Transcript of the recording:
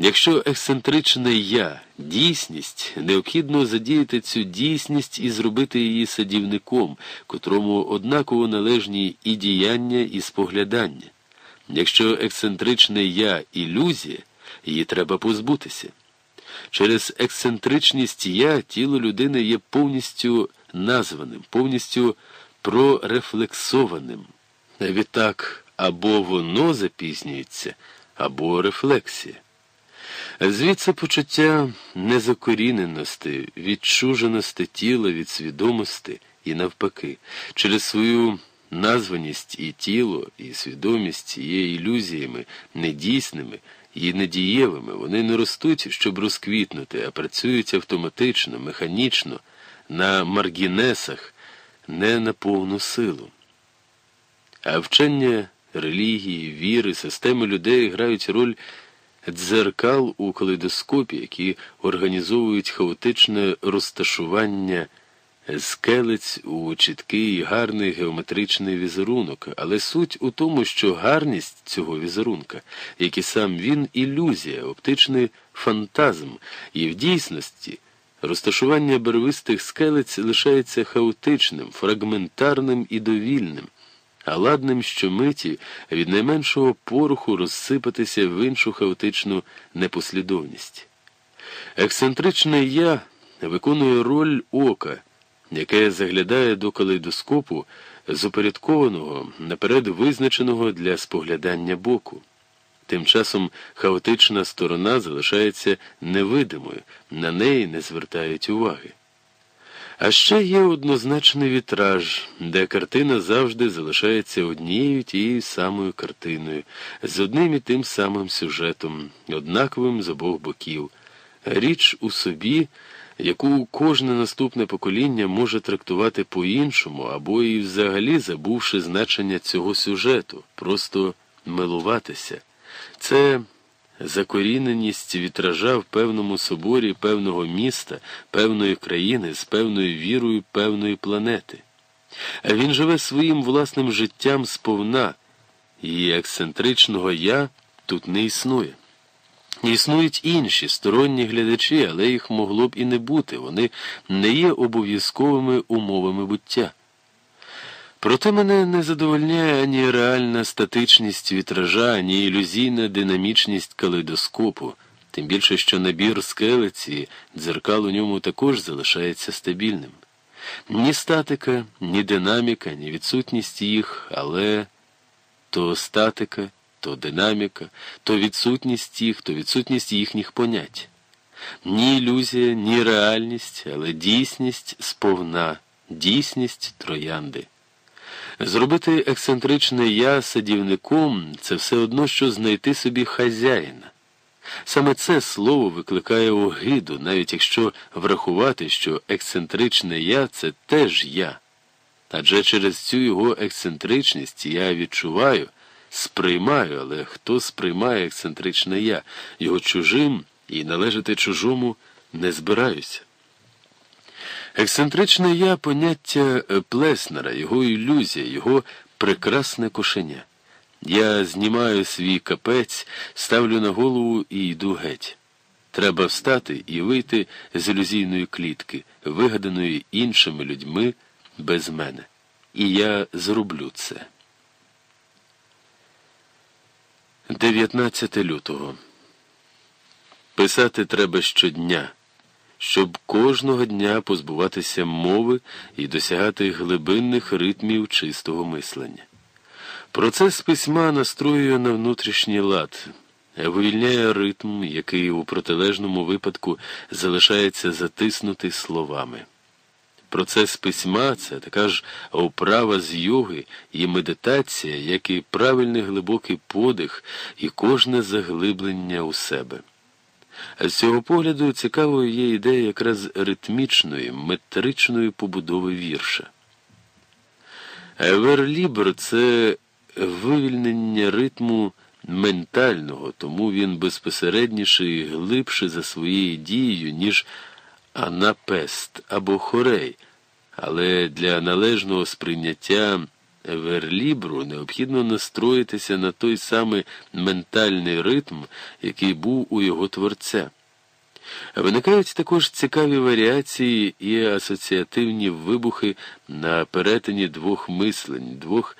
Якщо ексцентричне я дійсність, необхідно задіяти цю дійсність і зробити її садівником, котрому однаково належні і діяння, і споглядання. Якщо ексцентричне я ілюзія, її треба позбутися. Через ексцентричність я тіло людини є повністю названим, повністю прорефлексованим. Відтак або воно запізнюється, або рефлексія. Звідси почуття незакоріненості, відчуженості тіла від свідомості і навпаки, через свою названість і тіло, і свідомість є ілюзіями, недійсними і недієвими. Вони не ростуть, щоб розквітнути, а працюють автоматично, механічно, на маргінесах, не на повну силу. А вчення релігії, віри, системи людей грають роль дзеркал у калейдоскопі, які організовують хаотичне розташування скелець у чіткий і гарний геометричний візерунок, але суть у тому, що гарність цього візерунка, як і сам він, ілюзія, оптичний фантазм, і в дійсності розташування барвистих скелець лишається хаотичним, фрагментарним і довільним а ладним щомиті від найменшого поруху розсипатися в іншу хаотичну непослідовність. Ексцентричне я виконує роль ока, яке заглядає до калейдоскопу з упорядкованого, наперед визначеного для споглядання боку. Тим часом хаотична сторона залишається невидимою, на неї не звертають уваги. А ще є однозначний вітраж, де картина завжди залишається однією тією самою картиною, з одним і тим самим сюжетом, однаковим з обох боків, річ у собі, яку кожне наступне покоління може трактувати по-іншому, або і взагалі забувши значення цього сюжету, просто милуватися. Це закоріненість вітража в певному соборі певного міста, певної країни, з певною вірою певної планети. А він живе своїм власним життям сповна, і ексцентричного я тут не існує. Існують інші сторонні глядачі, але їх могло б і не бути, вони не є обов'язковими умовами буття. Проте мене не задовольняє ані реальна статичність вітража, ані ілюзійна динамічність калейдоскопу, тим більше, що набір скелеці, дзеркал у ньому також залишається стабільним. Ні статика, ні динаміка, ні відсутність їх, але то статика, то динаміка, то відсутність їх, то відсутність їхніх понять. Ні ілюзія, ні реальність, але дійсність сповна, дійсність троянди. Зробити ексцентричне я садівником це все одно, що знайти собі хазяїна. Саме це слово викликає огиду, навіть якщо врахувати, що ексцентричне я це теж я. Адже через цю його ексцентричність я відчуваю, сприймаю, але хто сприймає ексцентричне я, його чужим і належати чужому не збираюся. Ексцентричне я поняття е, Плеснера, його ілюзія, його прекрасне кошеня. Я знімаю свій капець, ставлю на голову і йду геть. Треба встати і вийти з ілюзійної клітки, вигаданої іншими людьми без мене. І я зроблю це. 19 лютого. Писати треба щодня щоб кожного дня позбуватися мови і досягати глибинних ритмів чистого мислення. Процес письма настроює на внутрішній лад, вивільняє ритм, який у протилежному випадку залишається затиснутий словами. Процес письма це така ж оправа з йоги і медитація, як і правильний глибокий подих і кожне заглиблення у себе. З цього погляду цікавою є ідея якраз ритмічної, метричної побудови вірша. Верлібр це вивільнення ритму ментального, тому він безпосередніший і глибше за своєю дією, ніж анапест або хорей, але для належного сприйняття верлібру необхідно настроїтися на той самий ментальний ритм, який був у його творця. Виникають також цікаві варіації і асоціативні вибухи на перетині двох мислень, двох